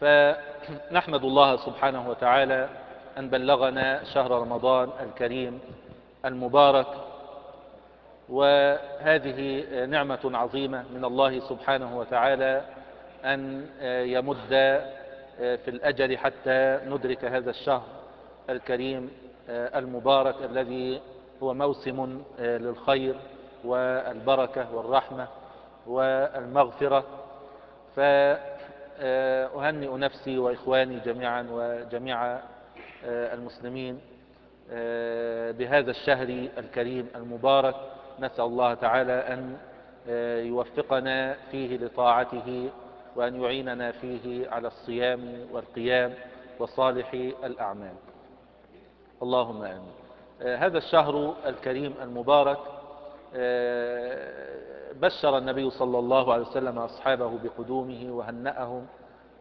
فنحمد الله سبحانه وتعالى أن بلغنا شهر رمضان الكريم المبارك وهذه نعمة عظيمة من الله سبحانه وتعالى أن يمد في الأجل حتى ندرك هذا الشهر الكريم المبارك الذي هو موسم للخير والبركة والرحمة والمغفرة. فأهنئ نفسي وإخواني جميعا وجميع المسلمين بهذا الشهر الكريم المبارك. نسأل الله تعالى أن يوفقنا فيه لطاعته وأن يعيننا فيه على الصيام والقيام وصالح الأعمال. اللهم آمين. هذا الشهر الكريم المبارك بشر النبي صلى الله عليه وسلم أصحابه بقدومه وهنأهم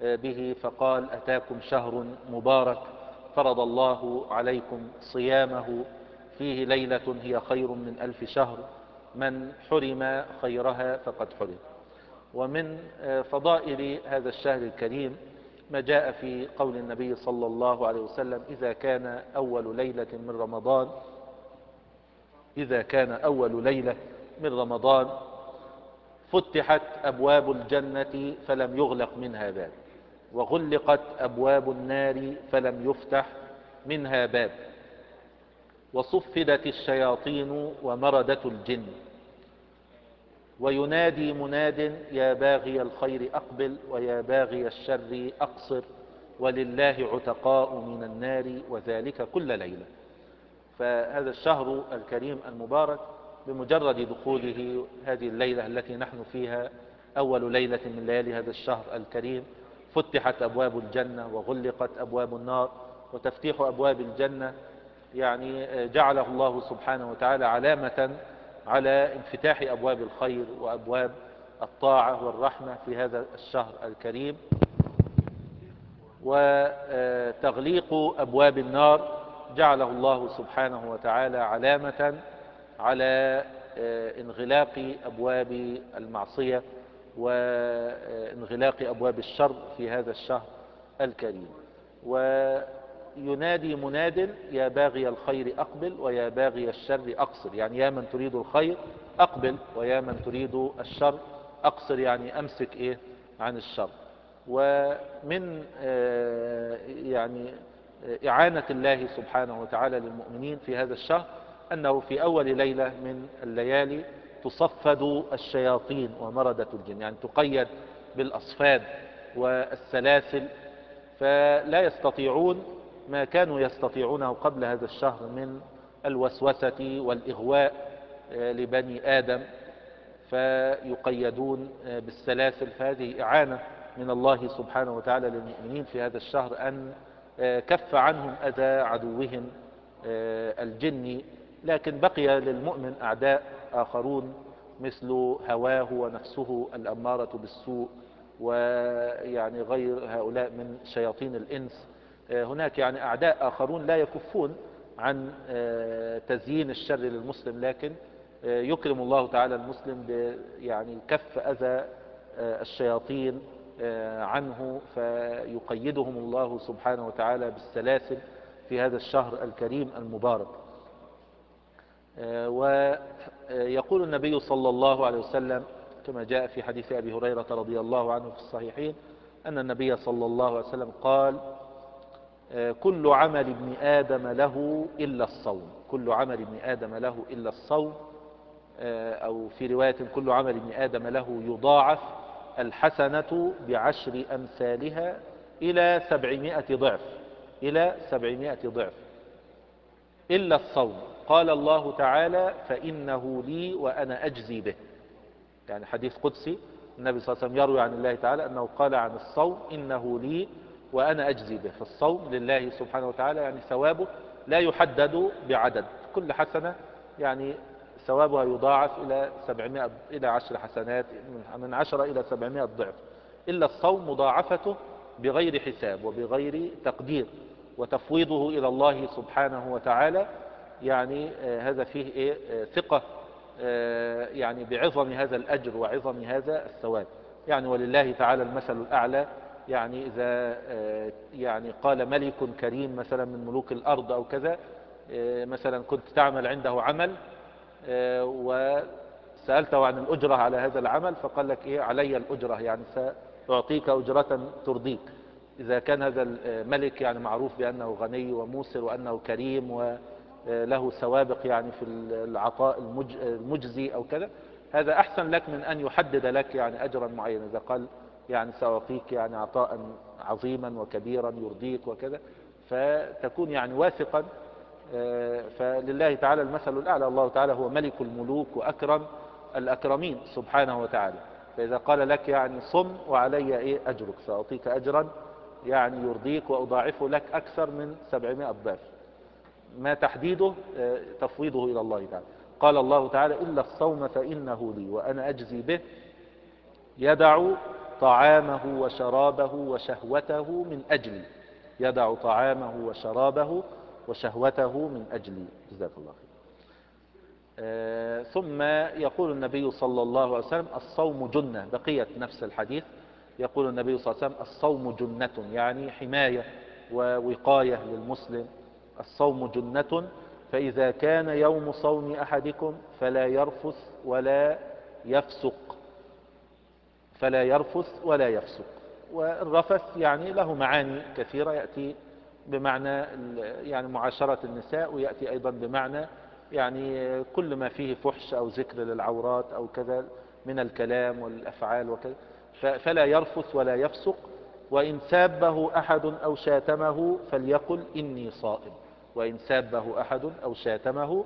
به فقال أتاكم شهر مبارك فرض الله عليكم صيامه فيه ليلة هي خير من ألف شهر من حرم خيرها فقد حرم. ومن فضائل هذا الشهر الكريم ما جاء في قول النبي صلى الله عليه وسلم إذا كان أول ليلة من رمضان إذا كان أول ليلة من رمضان فتحت أبواب الجنة فلم يغلق منها باب وغلقت أبواب النار فلم يفتح منها باب. وصفدت الشياطين ومردت الجن. وينادي مناد يا باغي الخير أقبل ويا باغي الشر أقصر ولله عتقاء من النار وذلك كل ليلة. فهذا الشهر الكريم المبارك بمجرد دخوله هذه الليلة التي نحن فيها أول ليلة من ليالي هذا الشهر الكريم فتحت أبواب الجنة وغلقت أبواب النار وتفتيح أبواب الجنة يعني جعله الله سبحانه وتعالى علامة على انفتاح أبواب الخير وأبواب الطاعة والرحمة في هذا الشهر الكريم. وتغليق أبواب النار جعله الله سبحانه وتعالى علامة على انغلاق أبواب المعصية وانغلاق أبواب الشر في هذا الشهر الكريم. وينادي مناد يا باغي الخير أقبل ويا باغي الشر أقصر. يعني يا من تريد الخير أقبل ويا من تريد الشر أقصر. يعني أمسك إيه؟ عن الشر. ومن يعني إعانة الله سبحانه وتعالى للمؤمنين في هذا الشهر أنه في أول ليلة من الليالي تصفد الشياطين ومردة الجن يعني تقيد بالأصفاد والسلاسل فلا يستطيعون ما كانوا يستطيعونه قبل هذا الشهر من الوسوسة والإغواء لبني آدم فيقيدون بالسلاسل. فهذه إعانة من الله سبحانه وتعالى للمؤمنين في هذا الشهر أن كف عنهم أذى عدوهم الجن. لكن بقي للمؤمن أعداء آخرون مثل هواه ونفسه الأمارة بالسوء ويعني غير هؤلاء من شياطين الإنس. هناك يعني أعداء آخرون لا يكفون عن تزيين الشر للمسلم لكن يكرم الله تعالى المسلم يعني كف أذى الشياطين عنه فيقيدهم الله سبحانه وتعالى بالسلاسل في هذا الشهر الكريم المبارك. ويقول النبي صلى الله عليه وسلم كما جاء في حديث أبي هريرة رضي الله عنه في الصحيحين أن النبي صلى الله عليه وسلم قال كل عمل ابن آدم له إلا الصوم. كل عمل ابن آدم له إلا الصوم أو في رواية كل عمل ابن آدم له يضاعف الحسنة بعشر أمثالها إلى سبعمائة ضعف إلى سبعمائة ضعف. إلا الصوم. قال الله تعالى فإنه لي وأنا أجزي به. يعني حديث قدسي النبي صلى الله عليه وسلم يروي عن الله تعالى أنه قال عن الصوم إنه لي وأنا أجزي به. فالصوم لله سبحانه وتعالى يعني ثوابه لا يحدد بعدد. كل حسنة يعني ثوابها يضاعف إلى 700 إلى 10 حسنات من 10 إلى 700 ضعف. إلا الصوم مضاعفته بغير حساب وبغير تقدير وتفويضه إلى الله سبحانه وتعالى يعني آه، هذا فيه إيه؟ آه، ثقة آه، يعني بعظم هذا الأجر وعظم هذا الثواب. يعني ولله تعالى المثل الأعلى يعني إذا يعني قال ملك كريم مثلا من ملوك الأرض أو كذا مثلا كنت تعمل عنده عمل وسألته عن الأجرة على هذا العمل فقال لك إيه علي الأجرة يعني سأعطيك أجرة ترضيك. إذا كان هذا الملك يعني معروف بأنه غني وموسر وأنه كريم وله سوابق يعني في العطاء المجزي أو كذا هذا أحسن لك من أن يحدد لك يعني أجرا معينا. إذا قال يعني سأعطيك يعني عطاء عظيما وكبيرا يرضيك وكذا فتكون يعني واثقا فلله تعالى المثل الأعلى. الله تعالى هو ملك الملوك وأكرم الأكرمين سبحانه وتعالى. فإذا قال لك يعني صم وعلي إيه؟ أجرك. سأعطيك أجرا يعني يرضيك وأضاعفه لك أكثر من 700 ضعف. ما تحديده؟ آه، تفويضه إلى الله تعالى. قال الله تعالى إلا الصوم فإنه لي وأنا أجزي به. يدع طعامه وشرابه وشهوته من أجلي. يدع طعامه وشرابه وشهوته من أجلي جزاك الله خير. آه، ثم يقول النبي صلى الله عليه وسلم الصوم جنة. بقية نفس الحديث. يقول النبي صلى الله عليه وسلم الصوم جنة يعني حماية ووقاية للمسلم. الصوم جنة فإذا كان يوم صوم أحدكم فلا يرفث ولا يفسق. فلا يرفث ولا يفسق. والرفث يعني له معاني كثيرة يأتي بمعنى يعني معاشرة النساء ويأتي أيضا بمعنى يعني كل ما فيه فحش أو ذكر للعورات أو كذا من الكلام والأفعال وكذا. فلا يرفث ولا يفسق وإن سابه أحد أو شاتمه فليقل إني صائم. وإن سابه أحد أو شاتمه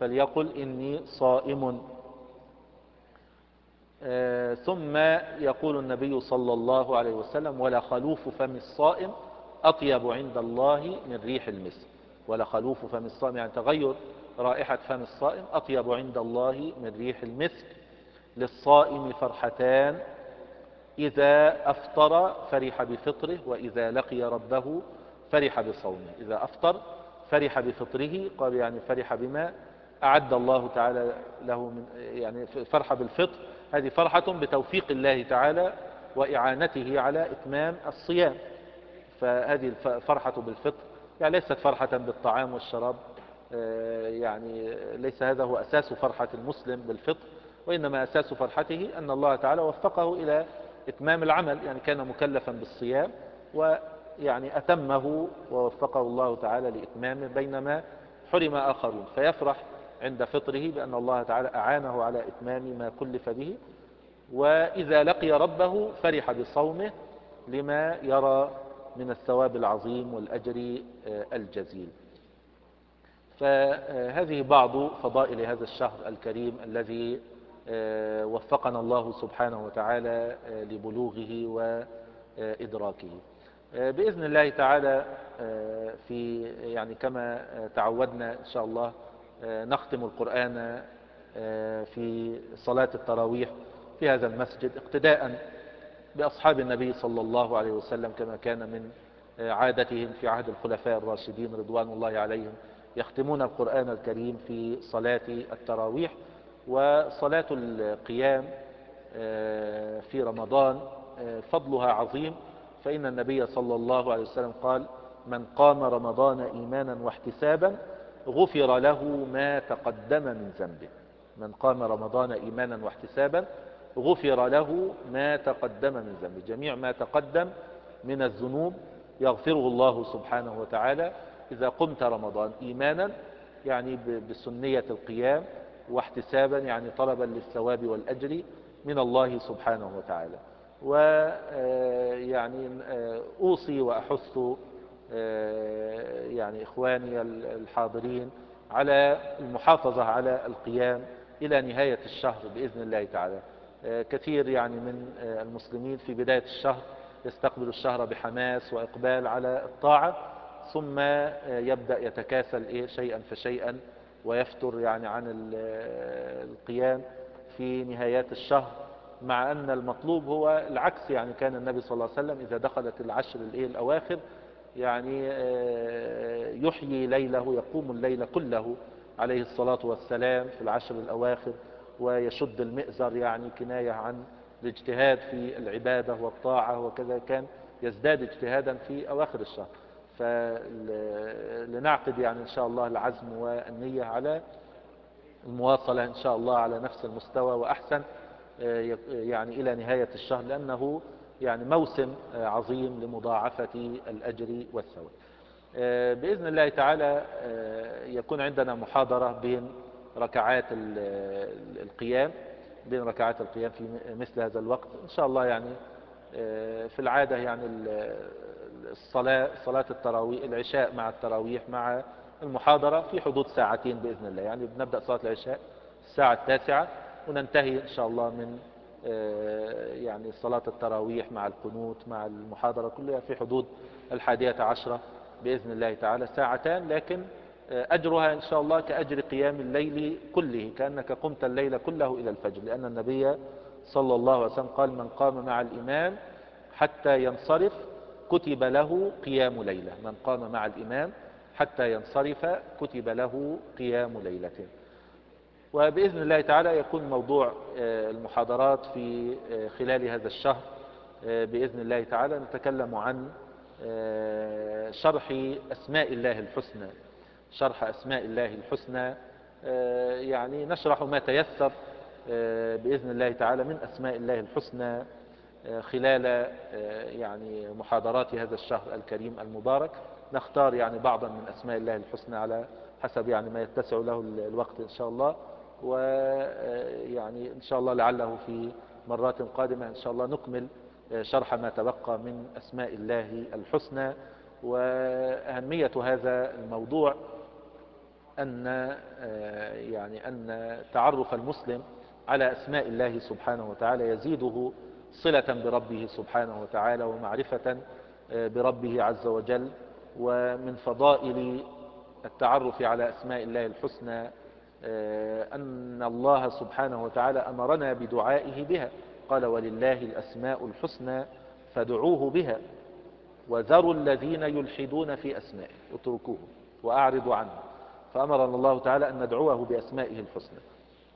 فليقل إني صائم. آه ثم يقول النبي صلى الله عليه وسلم ولا خلوف فم الصائم أطيب عند الله من ريح المسك ولا خلوف فم الصائم يعني تغير. رائحة فم الصائم أطيب عند الله من ريح المسك للصائم فرحتان. إذا أفطر فرح بفطره وإذا لقي ربه فرح بصومه. إذا أفطر فرح بفطره قال يعني فرح بما أعد الله تعالى له من يعني فرح بالفطر. هذه فرحة بتوفيق الله تعالى وإعانته على إتمام الصيام. فهذه الفرحة بالفطر. يعني ليست فرحة بالطعام والشراب آه، يعني ليس هذا هو أساس فرحة المسلم بالفطر وإنما أساس فرحته أن الله تعالى وفقه إلى إتمام العمل يعني كان مكلفا بالصيام ويعني أتمه ووفقه الله تعالى لإتمامه بينما حرم آخرون. فيفرح عند فطره بأن الله تعالى أعانه على إتمام ما كلف به وإذا لقي ربه فرح بصومه لما يرى من الثواب العظيم والأجر آه، الجزيل. فهذه بعض فضائل هذا الشهر الكريم الذي آه، وفقنا الله سبحانه وتعالى آه، لبلوغه وإدراكه. بإذن الله تعالى في يعني كما تعودنا إن شاء الله نختم القرآن في صلاة التراويح في هذا المسجد اقتداء بأصحاب النبي صلى الله عليه وسلم كما كان من عادتهم في عهد الخلفاء الراشدين رضوان الله عليهم يختمون القرآن الكريم في صلاة التراويح وصلاة القيام آه، في رمضان آه، فضلها عظيم. فإن النبي صلى الله عليه وسلم قال من قام رمضان إيمانا واحتسابا غفر له ما تقدم من ذنبه. من قام رمضان إيمانا واحتسابا غفر له ما تقدم من ذنبه. جميع ما تقدم من الذنوب يغفره الله سبحانه وتعالى إذا قمت رمضان. إيمانا يعني بسنية القيام واحتسابا يعني طلبا للثواب والأجر من الله سبحانه وتعالى. ويعني آه، آه، أوصي وأحث آه، يعني إخواني الحاضرين على المحافظة على القيام إلى نهاية الشهر بإذن الله تعالى. كثير يعني من المسلمين في بداية الشهر يستقبل الشهر بحماس وإقبال على الطاعة ثم يبدأ يتكاسل إيه؟ شيئا فشيئا ويفتر يعني عن القيام في نهايات الشهر مع أن المطلوب هو العكس يعني كان النبي صلى الله عليه وسلم إذا دخلت العشر الإيه الأواخر يعني يحيي ليله يقوم الليل كله عليه الصلاة والسلام في العشر الأواخر. ويشد المئزر يعني كناية عن الاجتهاد في العبادة والطاعة وكذا كان يزداد اجتهادا في أواخر الشهر. فلنعقد يعني إن شاء الله العزم والنية على المواصلة إن شاء الله على نفس المستوى وأحسن يعني إلى نهاية الشهر لأنه يعني موسم عظيم لمضاعفة الأجر والثواب. بإذن الله تعالى يكون عندنا محاضرة بين ركعات القيام بين ركعات القيام في مثل هذا الوقت. إن شاء الله يعني في العادة يعني الصلاة صلاة التراويح العشاء مع التراويح مع المحاضرة في حدود ساعتين بإذن الله. يعني بنبدأ صلاة العشاء الساعة التاسعة وننتهي إن شاء الله من يعني صلاة التراويح مع القنوت مع المحاضرة كلها في حدود الحادية عشرة بإذن الله تعالى. ساعتان لكن أجرها إن شاء الله كأجر قيام الليل كله كأنك قمت الليل كله إلى الفجر لأن النبي صلى الله عليه وسلم قال من قام مع الإمام حتى ينصرف كتب له قيام ليلة. من قام مع الإمام حتى ينصرف كتب له قيام ليلة. وبإذن الله تعالى يكون موضوع المحاضرات في خلال هذا الشهر. بإذن الله تعالى نتكلم عن شرح أسماء الله الحسنى. شرح أسماء الله الحسنى يعني نشرح ما تيسر بإذن الله تعالى من أسماء الله الحسنى خلال يعني محاضرات هذا الشهر الكريم المبارك. نختار يعني بعضا من أسماء الله الحسنى على حسب يعني ما يتسع له الوقت إن شاء الله. ويعني إن شاء الله لعله في مرات قادمة إن شاء الله نكمل شرح ما تبقى من أسماء الله الحسنى. وأهمية هذا الموضوع أن يعني أن تعرف المسلم على أسماء الله سبحانه وتعالى يزيده صلة بربه سبحانه وتعالى ومعرفة بربه عز وجل ومن فضائل التعرف على أسماء الله الحسنى أن الله سبحانه وتعالى أمرنا بدعائه بها. قال ولله الأسماء الحسنى فادعوه بها. وذروا الذين يلحدون في أسمائه اتركوه وأعرضوا عنه. فأمرنا الله تعالى أن ندعوه بأسمائه الحسنى.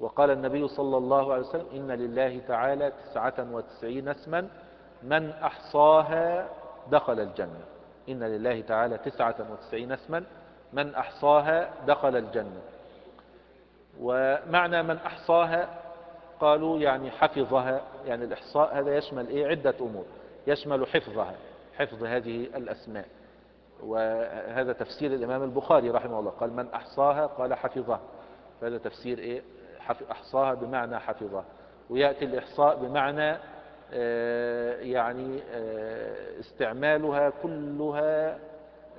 وقال النبي صلى الله عليه وسلم إن لله تعالى تسعة وتسعين اسما من أحصاها دخل الجنة. إن لله تعالى تسعة وتسعين اسما من أحصاها دخل الجنة. ومعنى من أحصاها قالوا يعني حفظها يعني الإحصاء هذا يشمل إيه؟ عدة أمور. يشمل حفظها حفظ هذه الأسماء. وهذا تفسير الإمام البخاري رحمه الله. قال من أحصاها قال حفظها فهذا تفسير إيه؟ أحصاها بمعنى حفظها ويأتي الإحصاء بمعنى يعني استعمالها كلها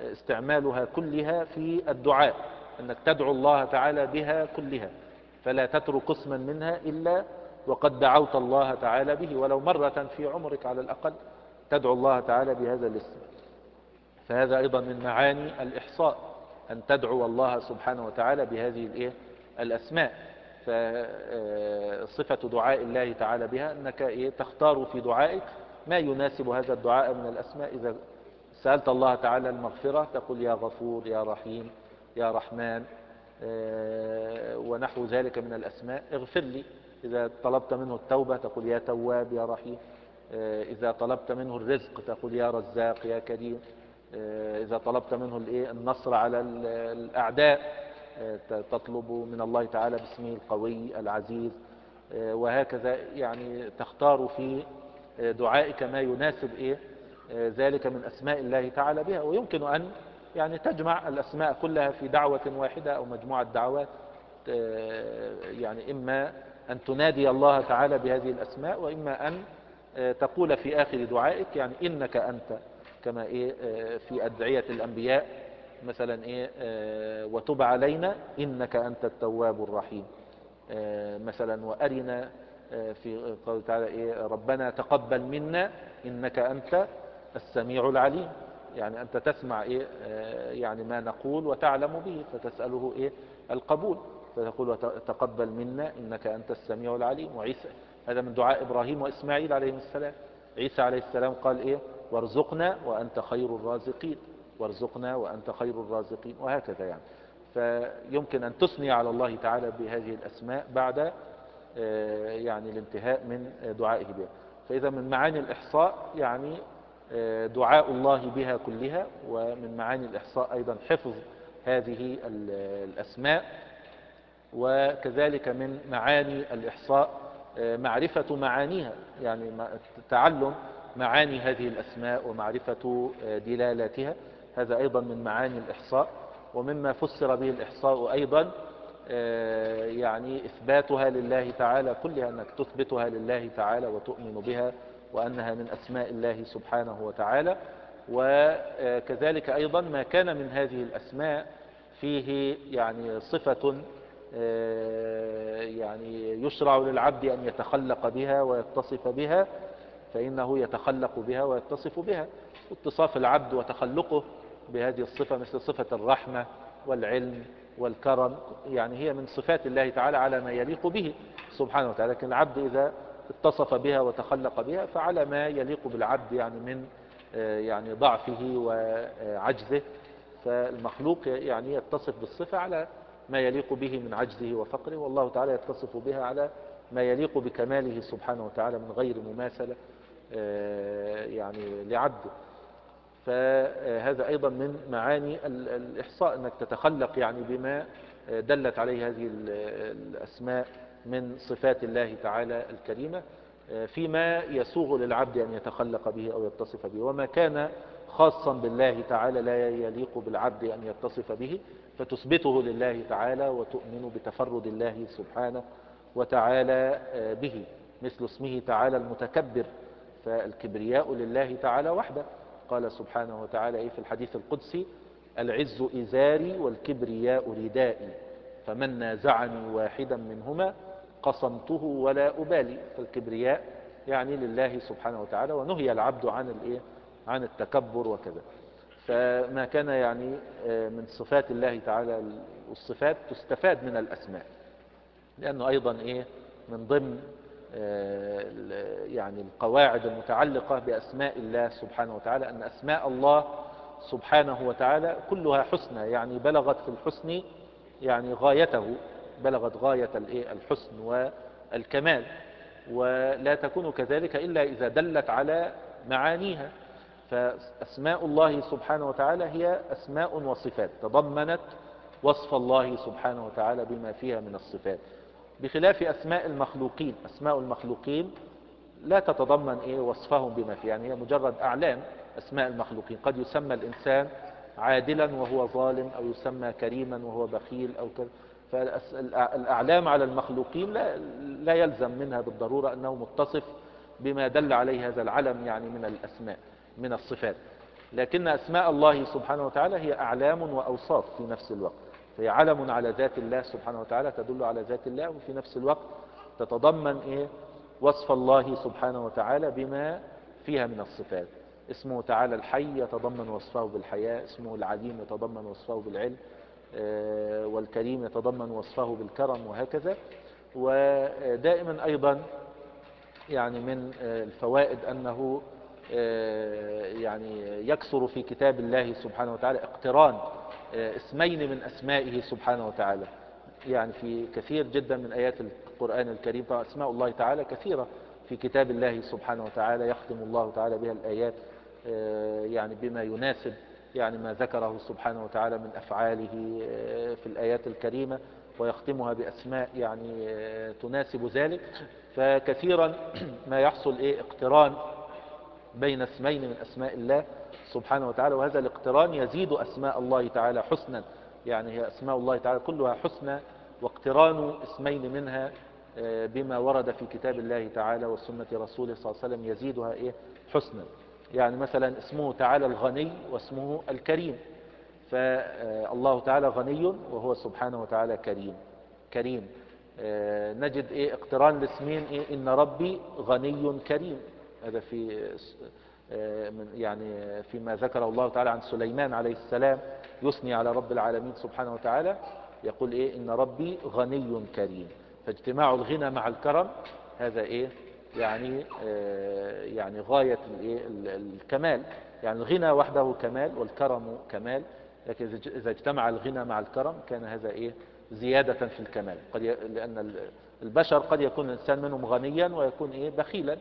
استعمالها كلها في الدعاء أنك تدعو الله تعالى بها كلها فلا تترك اسما منها إلا وقد دعوت الله تعالى به. ولو مرة في عمرك على الأقل تدعو الله تعالى بهذا الاسم. فهذا أيضا من معاني الإحصاء أن تدعو الله سبحانه وتعالى بهذه الإيه؟ الأسماء. فصفة دعاء الله تعالى بها أنك إيه؟ تختار في دعائك ما يناسب هذا الدعاء من الأسماء. إذا سألت الله تعالى المغفرة تقول يا غفور يا رحيم يا رحمن ونحو ذلك من الأسماء. اغفر لي. إذا طلبت منه التوبة تقول يا تواب يا رحيم. إذا طلبت منه الرزق تقول يا رزاق يا كريم. إذا طلبت منه النصر على الأعداء تطلب من الله تعالى باسمه القوي العزيز وهكذا يعني تختار في دعائك ما يناسب إيه؟ ذلك من أسماء الله تعالى بها. ويمكن أن يعني تجمع الأسماء كلها في دعوة واحدة أو مجموعة دعوات يعني إما أن تنادي الله تعالى بهذه الأسماء وإما أن تقول في آخر دعائك يعني إنك أنت كما إيه في أدعية الأنبياء مثلا إيه وتب علينا إنك أنت التواب الرحيم. مثلا وأرنا آه، في قوله تعالى إيه ربنا تقبل منا إنك أنت السميع العليم. يعني أنت تسمع إيه آه، يعني ما نقول وتعلم به فتسأله إيه القبول. فتقول تقبل منا إنك أنت السميع العليم. وعيسى هذا من دعاء إبراهيم وإسماعيل عليهم السلام. عيسى عليه السلام قال إيه وارزقنا وأنت خير الرازقين وارزقنا وأنت خير الرازقين وهكذا يعني. فيمكن أن تثني على الله تعالى بهذه الأسماء بعد آه، يعني الانتهاء من دعائه بها. فإذا من معاني الإحصاء يعني آه، دعاء الله بها كلها ومن معاني الإحصاء أيضا حفظ هذه الأسماء. وكذلك من معاني الإحصاء آه، معرفة معانيها يعني تعلم معاني هذه الأسماء ومعرفة دلالاتها. هذا أيضا من معاني الإحصاء ومما فسر به الإحصاء أيضا آه، يعني إثباتها لله تعالى كلها أنك تثبتها لله تعالى وتؤمن بها وأنها من أسماء الله سبحانه وتعالى. وكذلك أيضا ما كان من هذه الأسماء فيه يعني صفة آه، يعني يشرع للعبد أن يتخلق بها ويتصف بها. فإنه يتخلق بها ويتصف بها اتصاف العبد وتخلقه بهذه الصفة مثل صفة الرحمة والعلم والكرم يعني هي من صفات الله تعالى على ما يليق به سبحانه وتعالى. لكن العبد إذا اتصف بها وتخلق بها فعلى ما يليق بالعبد يعني من آه، يعني ضعفه وعجزه. فالمخلوق يعني يتصف بالصفة على ما يليق به من عجزه وفقره والله تعالى يتصف بها على ما يليق بكماله سبحانه وتعالى من غير مماثلة. يعني لعبده. فهذا أيضا من معاني الإحصاء أنك تتخلق يعني بما دلت عليه هذه الأسماء من صفات الله تعالى الكريمة فيما يسوغ للعبد أن يتخلق به أو يتصف به وما كان خاصا بالله تعالى لا يليق بالعبد أن يتصف به فتثبته لله تعالى وتؤمن بتفرد الله سبحانه وتعالى به مثل اسمه تعالى المتكبر. فالكبرياء لله تعالى وحده. قال سبحانه وتعالى إيه في الحديث القدسي؟ العز إزاري والكبرياء ردائي فمن نازعني واحدا منهما قصمته ولا أبالي. فالكبرياء يعني لله سبحانه وتعالى ونهي العبد عن الإيه؟ عن التكبر وكذا. فما كان يعني آه، من صفات الله تعالى والصفات تستفاد من الأسماء لأنه أيضا إيه؟ من ضمن يعني القواعد المتعلقة بأسماء الله سبحانه وتعالى أن أسماء الله سبحانه وتعالى كلها حسنى يعني بلغت في الحسن يعني غايته بلغت غاية الحسن والكمال. ولا تكون كذلك إلا إذا دلت على معانيها. فأسماء الله سبحانه وتعالى هي أسماء وصفات تضمنت وصف الله سبحانه وتعالى بما فيها من الصفات. بخلاف أسماء المخلوقين. أسماء المخلوقين لا تتضمن إيه وصفهم بما فيه يعني هي مجرد أعلام أسماء المخلوقين. قد يسمى الإنسان عادلا وهو ظالم أو يسمى كريما وهو بخيل أو كذا. فالأعلام على المخلوقين لا, لا يلزم منها بالضرورة أنه متصف بما دل عليه هذا العلم يعني من الأسماء من الصفات. لكن أسماء الله سبحانه وتعالى هي أعلام وأوصاف في نفس الوقت. فهي علم على ذات الله سبحانه وتعالى تدل على ذات الله وفي نفس الوقت تتضمن إيه؟ وصف الله سبحانه وتعالى بما فيها من الصفات. اسمه تعالى الحي يتضمن وصفه بالحياة. اسمه العليم يتضمن وصفه بالعلم. آه، والكريم يتضمن وصفه بالكرم وهكذا. ودائما أيضا يعني من آه، الفوائد أنه آه، يعني يكثر في كتاب الله سبحانه وتعالى اقتران اسمين من أسمائه سبحانه وتعالى. يعني في كثير جدا من آيات القرآن الكريم فأسماء الله تعالى كثيرة في كتاب الله سبحانه وتعالى يختم الله تعالى بها الآيات آه، يعني بما يناسب يعني ما ذكره سبحانه وتعالى من أفعاله آه، في الآيات الكريمة ويختمها بأسماء يعني آه، تناسب ذلك. فكثيرا ما يحصل إيه اقتران بين اسمين من أسماء الله سبحانه وتعالى وهذا الاقتران يزيد أسماء الله تعالى حسنا. يعني هي أسماء الله تعالى كلها حسنى واقتران اسمين منها آه، بما ورد في كتاب الله تعالى وسنة رسوله صلى الله عليه وسلم يزيدها إيه؟ حسنا. يعني مثلا اسمه تعالى الغني واسمه الكريم. فالله تعالى غني وهو سبحانه وتعالى كريم. كريم. آه، نجد إيه؟ اقتران الاسمين إيه؟ إن ربي غني كريم. هذا في آه، يعني فيما ذكر الله تعالى عن سليمان عليه السلام يثني على رب العالمين سبحانه وتعالى يقول إيه؟ إن ربي غني كريم. فاجتماع الغنى مع الكرم هذا إيه؟ يعني آه، يعني غاية الكمال. يعني الغنى وحده كمال والكرم كمال. لكن إذا اجتمع الغنى مع الكرم كان هذا إيه؟ زيادة في الكمال. قد. لأن البشر قد يكون الإنسان منهم غنيا ويكون إيه؟ بخيلا.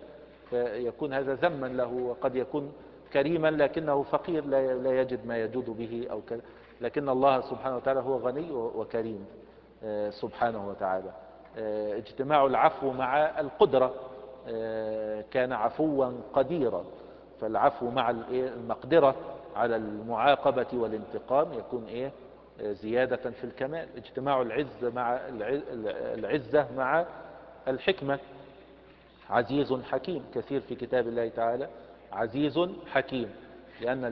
فيكون هذا ذما له وقد يكون كريما لكنه فقير لا, يجد ما يجود به أو كذا. لكن الله سبحانه وتعالى هو غني وكريم آه، سبحانه وتعالى. آه، اجتماع العفو مع القدرة آه، كان عفوا قديرا. فالعفو مع المقدرة على المعاقبة والانتقام يكون إيه زيادة في الكمال. اجتماع العزة مع العزة مع الحكمة. عزيز حكيم كثير في كتاب الله تعالى عزيز حكيم. لأن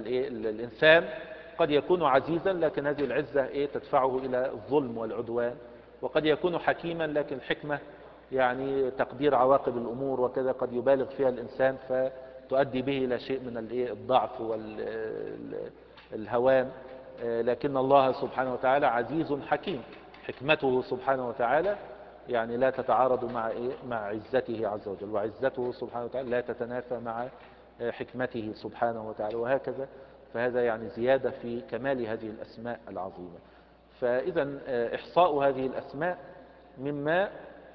الإنسان قد يكون عزيزا لكن هذه العزة إيه تدفعه إلى الظلم والعدوان. وقد يكون حكيما لكن الحكمة يعني تقدير عواقب الأمور وكذا قد يبالغ فيها الإنسان فتؤدي به إلى شيء من الضعف والهوان لكن الله سبحانه وتعالى عزيز حكيم. حكمته سبحانه وتعالى يعني لا تتعارض مع إيه؟ مع عزته عز وجل. وعزته سبحانه وتعالى لا تتنافى مع حكمته سبحانه وتعالى وهكذا. فهذا يعني زيادة في كمال هذه الأسماء العظيمة. فإذا إحصاء هذه الأسماء مما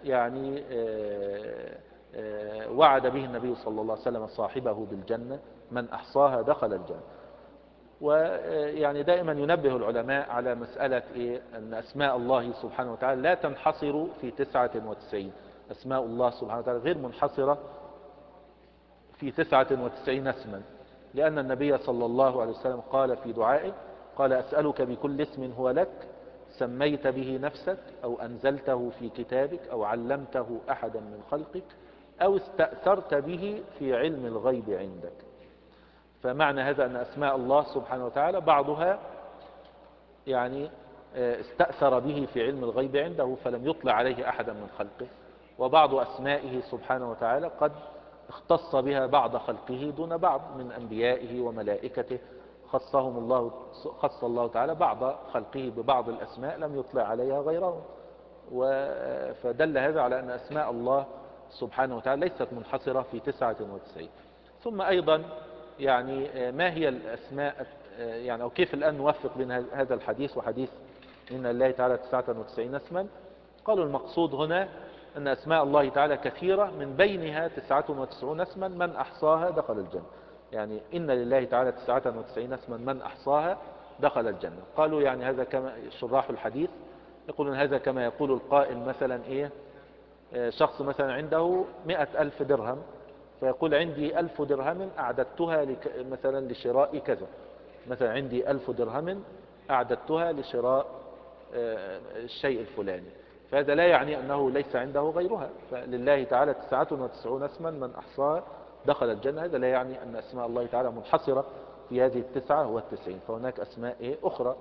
يعني آه، آه، وعد به النبي صلى الله عليه وسلم صاحبه بالجنة. من أحصاها دخل الجنة. ويعني دائما ينبه العلماء على مسألة إيه؟ أن أسماء الله سبحانه وتعالى لا تنحصر في تسعة وتسعين. أسماء الله سبحانه وتعالى غير منحصرة في تسعة وتسعين اسما. لأن النبي صلى الله عليه وسلم قال في دعائه قال أسألك بكل اسم هو لك سميت به نفسك أو أنزلته في كتابك أو علمته أحدا من خلقك أو استأثرت به في علم الغيب عندك. فمعنى هذا أن أسماء الله سبحانه وتعالى بعضها يعني آه، استأثر به في علم الغيب عنده فلم يطلع عليه أحدا من خلقه وبعض أسمائه سبحانه وتعالى قد اختص بها بعض خلقه دون بعض من أنبيائه وملائكته. خصهم الله خص الله تعالى بعض خلقه ببعض الأسماء لم يطلع عليها غيرهم. فدل هذا على أن أسماء الله سبحانه وتعالى ليست منحصرة في تسعة وتسعين. ثم أيضا يعني ما هي الأسماء يعني أو كيف الآن نوفق بين هذا الحديث وحديث إن الله تعالى تسعة وتسعين اسما؟ قالوا المقصود هنا أن أسماء الله تعالى كثيرة من بينها تسعة وتسعون اسما من أحصاها دخل الجنة. يعني إن لله تعالى تسعة وتسعين اسما من أحصاها دخل الجنة. قالوا يعني هذا كما شراح الحديث. يقولون هذا كما يقول القائل مثلا إيه؟ آه، شخص مثلا عنده مئة ألف درهم. فيقول عندي ألف درهم أعددتها لك مثلا لشراء كذا. مثلا عندي ألف درهم أعددتها لشراء آه، الشيء الفلاني. فهذا لا يعني أنه ليس عنده غيرها. فلله تعالى تسعة وتسعون اسما من أحصاها دخل الجنة. هذا لا يعني أن أسماء الله تعالى منحصرة في هذه التسعة والتسعين. فهناك أسماء أخرى.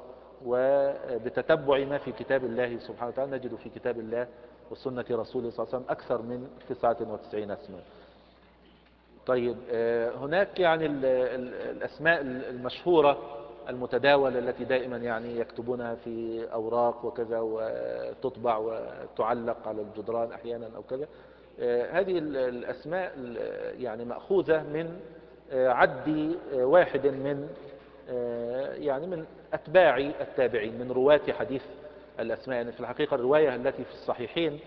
وبتتبع ما في كتاب الله سبحانه وتعالى نجد في كتاب الله وسنة رسوله صلى الله عليه وسلم أكثر من تسعة وتسعين أسماء طيب آه، هناك يعني الأسماء المشهورة المتداولة التي دائما يعني يكتبونها في أوراق وكذا وتطبع وتعلق على الجدران أحيانا أو كذا. آه، هذه الأسماء يعني مأخوذة من آه، عد واحد من يعني من أتباع التابعين من رواة حديث الأسماء. يعني في الحقيقة الرواية التي في الصحيحين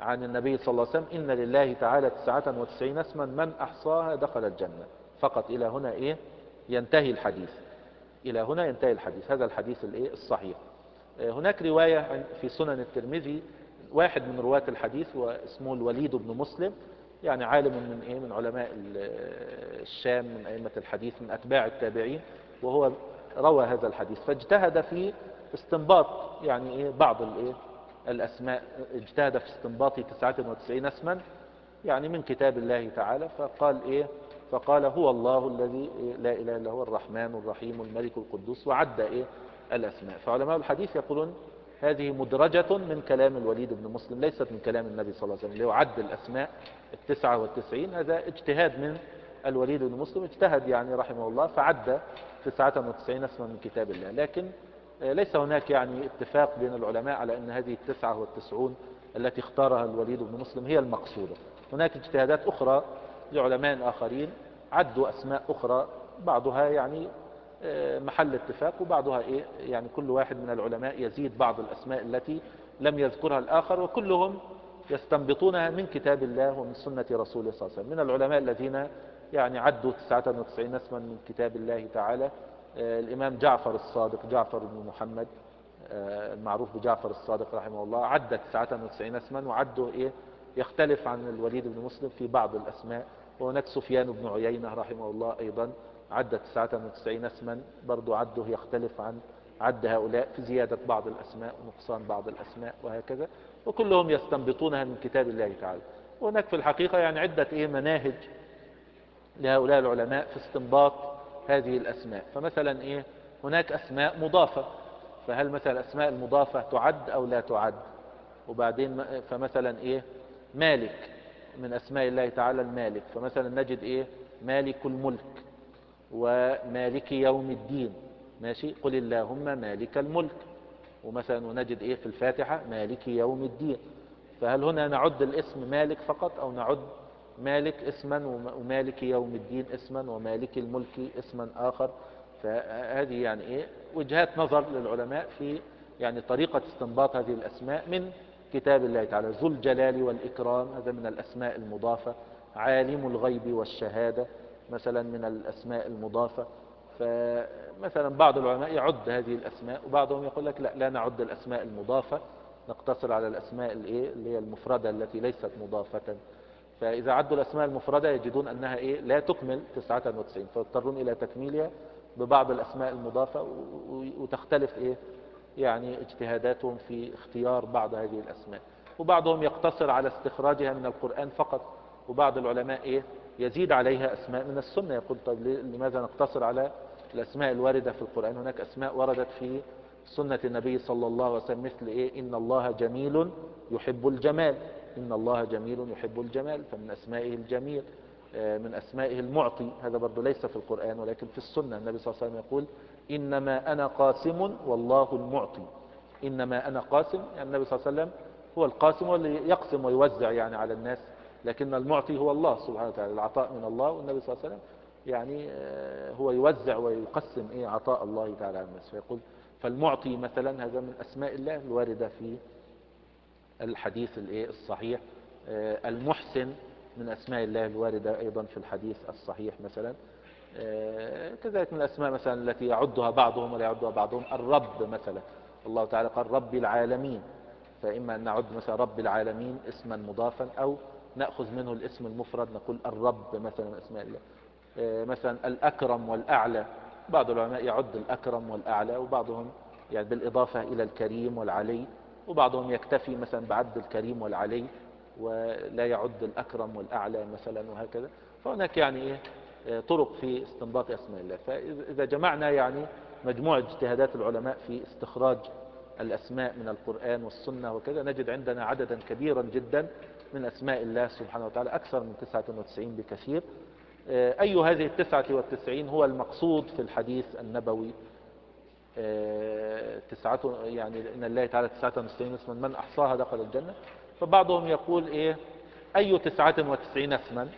عن النبي صلى الله عليه وسلم إن لله تعالى تسعة وتسعين اسما من أحصاها دخل الجنة. فقط إلى هنا إيه؟ ينتهي الحديث. إلى هنا ينتهي الحديث. هذا الحديث الإيه؟ الصحيح. هناك رواية في سنن الترمذي واحد من رواة الحديث واسمه الوليد بن مسلم. يعني عالم من إيه؟ من علماء الشام من أئمة الحديث من أتباع التابعين. وهو روى هذا الحديث. فاجتهد في استنباط يعني إيه؟ بعض الإيه؟ الأسماء اجتهد في استنباط 99 اسما يعني من كتاب الله تعالى فقال إيه؟ فقال هو الله الذي إيه لا إله إلا هو الرحمن الرحيم الملك القدوس وعد إيه؟ الأسماء. فعلماء الحديث يقولون هذه مدرجة من كلام الوليد بن مسلم ليست من كلام النبي صلى الله عليه وسلم اللي هو عد الأسماء التسعة والتسعين هذا اجتهاد من الوليد بن مسلم اجتهد يعني رحمه الله فعد تسعة وتسعين اسما من كتاب الله. لكن ليس هناك يعني اتفاق بين العلماء على أن هذه التسعة والتسعون التي اختارها الوليد بن مسلم هي المقصودة. هناك اجتهادات أخرى لعلماء آخرين عدوا أسماء أخرى بعضها يعني آه، محل اتفاق وبعضها إيه يعني كل واحد من العلماء يزيد بعض الأسماء التي لم يذكرها الآخر وكلهم يستنبطونها من كتاب الله ومن سنة رسوله صلى الله عليه وسلم. من العلماء الذين يعني عدوا 99 اسما من كتاب الله تعالى آه، الإمام جعفر الصادق جعفر بن محمد آه، المعروف بجعفر الصادق رحمه الله عد 99 اسما وعده إيه؟ يختلف عن الوليد بن مسلم في بعض الأسماء وهناك سفيان بن عيينة رحمه الله أيضا عد 99 اسما برضو عده يختلف عن عد هؤلاء في زيادة بعض الأسماء ونقصان بعض الأسماء وهكذا وكلهم يستنبطونها من كتاب الله تعالى. وهناك في الحقيقة يعني عدة إيه؟ مناهج لهؤلاء العلماء في استنباط هذه الأسماء. فمثلا إيه؟ هناك أسماء مضافة. فهل مثلا الأسماء المضافة تعد أو لا تعد؟ وبعدين فمثلا إيه؟ مالك. من أسماء الله تعالى المالك. فمثلا نجد إيه؟ مالك الملك ومالك يوم الدين. ماشي؟ قل اللهم مالك الملك. ومثلا ونجد إيه في الفاتحة؟ مالك يوم الدين. فهل هنا نعد الاسم مالك فقط أو نعد مالك اسما ومالك يوم الدين اسما ومالك الملك اسما آخر. فهذه يعني إيه؟ وجهات نظر للعلماء في يعني طريقة استنباط هذه الأسماء من كتاب الله تعالى ذو الجلال والإكرام. هذا من الأسماء المضافة. عالم الغيب والشهادة مثلا من الأسماء المضافة. فمثلا بعض العلماء يعد هذه الأسماء وبعضهم يقول لك لا لا نعد الأسماء المضافة. نقتصر على الأسماء اللي هي المفردة التي ليست مضافة فإذا عدوا الأسماء المفردة يجدون أنها إيه لا تكمل 99 فيضطرون إلى تكميلها ببعض الأسماء المضافة وتختلف إيه يعني اجتهاداتهم في اختيار بعض هذه الأسماء. وبعضهم يقتصر على استخراجها من القرآن فقط وبعض العلماء إيه يزيد عليها أسماء من السنة. يقول طيب لماذا نقتصر على الأسماء الواردة في القرآن؟ هناك أسماء وردت في سنة النبي صلى الله عليه وسلم مثل إيه إن الله جميل يحب الجمال. إن الله جميل يحب الجمال فمن أسمائه الجميل آه، من أسمائه المعطي. هذا برضو ليس في القرآن ولكن في السنة. النبي صلى الله عليه وسلم يقول إنما أنا قاسم والله المعطي. إنما أنا قاسم يعني النبي صلى الله عليه وسلم هو القاسم واللي يقسم ويوزع يعني على الناس لكن المعطي هو الله سبحانه وتعالى العطاء من الله. والنبي صلى الله عليه وسلم يعني آه، هو يوزع ويقسم إيه عطاء الله تعالى على الناس. فيقول فالمعطي مثلا هذا من أسماء الله الواردة في الحديث الصحيح آه، المحسن من أسماء الله الواردة أيضا في الحديث الصحيح مثلا آه، كذلك من الأسماء مثلا التي يعدها بعضهم ولا يعدها بعضهم الرب مثلا. الله تعالى قال رب العالمين فإما أن نعد مثلا رب العالمين اسما مضافا أو نأخذ منه الاسم المفرد نقول الرب مثلا من أسماء الله. آه، مثلا الأكرم والأعلى بعض العلماء يعد الأكرم والأعلى وبعضهم يعني بالإضافة إلى الكريم والعلي. وبعضهم يكتفي مثلا بعد الكريم والعلي ولا يعد الأكرم والأعلى مثلا وهكذا. فهناك يعني إيه طرق في استنباط أسماء الله. فإذا جمعنا يعني مجموعة اجتهادات العلماء في استخراج الأسماء من القرآن والسنة وكذا نجد عندنا عددا كبيرا جدا من أسماء الله سبحانه وتعالى أكثر من 99 بكثير. أي هذه التسعة والتسعين هو المقصود في الحديث النبوي تسعة يعني إن الله تعالى تسعة وتسعين اسما من أحصاها دخل الجنة. فبعضهم يقول إيه؟ أي تسعة وتسعين اسما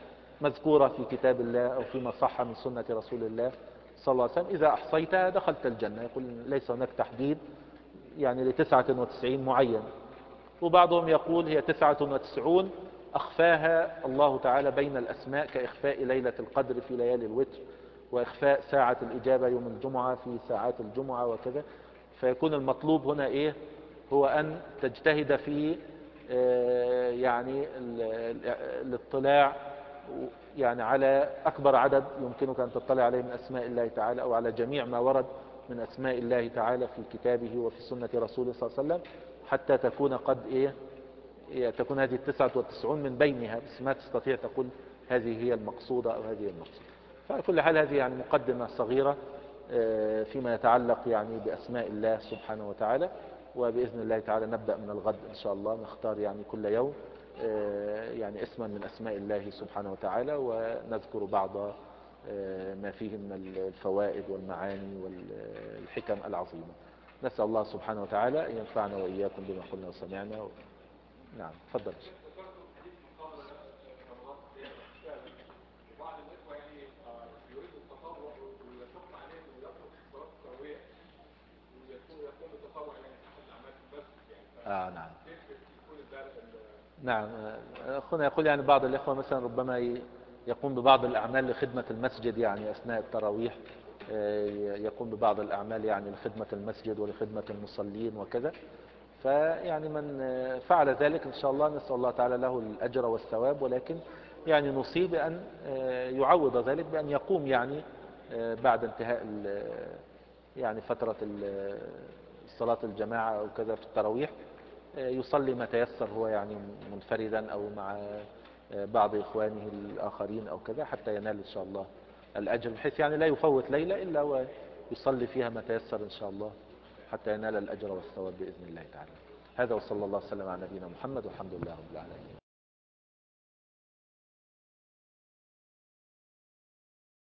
مذكورة في كتاب الله أو فيما صح من سنة رسول الله صلى الله عليه وسلم؟ إذا أحصيتها دخلت الجنة. يقول ليس هناك تحديد يعني لتسعة وتسعين معين. وبعضهم يقول هي تسعة وتسعون أخفاها الله تعالى بين الأسماء كإخفاء ليلة القدر في ليالي الوتر. وإخفاء ساعة الإجابة يوم الجمعة في ساعات الجمعة وكذا. فيكون المطلوب هنا إيه؟ هو أن تجتهد في آه، يعني الاطلاع يعني على أكبر عدد يمكنك أن تطلع عليه من أسماء الله تعالى أو على جميع ما ورد من أسماء الله تعالى في كتابه وفي سنة رسوله صلى الله عليه وسلم حتى تكون قد إيه؟ تكون هذه التسعة والتسعون من بينها بس ما تستطيع تقول هذه هي المقصودة أو هذه المقصودة. فعلى كل حال هذه يعني مقدمة صغيرة آه، فيما يتعلق يعني بأسماء الله سبحانه وتعالى وبإذن الله تعالى نبدأ من الغد إن شاء الله نختار يعني كل يوم آه، يعني اسما من أسماء الله سبحانه وتعالى ونذكر بعض آه، ما فيه من الفوائد والمعاني والحكم العظيمة. نسأل الله سبحانه وتعالى أن ينفعنا وإياكم بما قلنا وسمعنا و... نعم تفضل بعض الاخوه يعني آه، يريدوا التطوع ويشق عليهم ويترك صلاه التراويح ويكون يقوم بالتطوع يعني احد الاعمال في المسجد يعني آه نعم. نعم أخونا يقول يعني بعض الإخوة مثلا ربما يقوم ببعض الأعمال لخدمة المسجد يعني أثناء التراويح آه، يقوم ببعض الأعمال يعني لخدمة المسجد ولخدمة المصلين وكذا. فيعني من آه، فعل ذلك إن شاء الله نسأل الله تعالى له الأجر والثواب ولكن يعني نصيب أن آه، يعوض ذلك بأن يقوم يعني آه، بعد انتهاء يعني فترة صلاة الجماعة أو كذا في التراويح. يصلي ما تيسر هو يعني منفردا أو مع بعض إخوانه الآخرين أو كذا حتى ينال إن شاء الله الأجر بحيث يعني لا يفوت ليلة إلا ويصلي فيها ما تيسر إن شاء الله حتى ينال الأجر والثواب بإذن الله تعالى. هذا وصلى الله وسلم على نبينا محمد والحمد لله رب العالمين.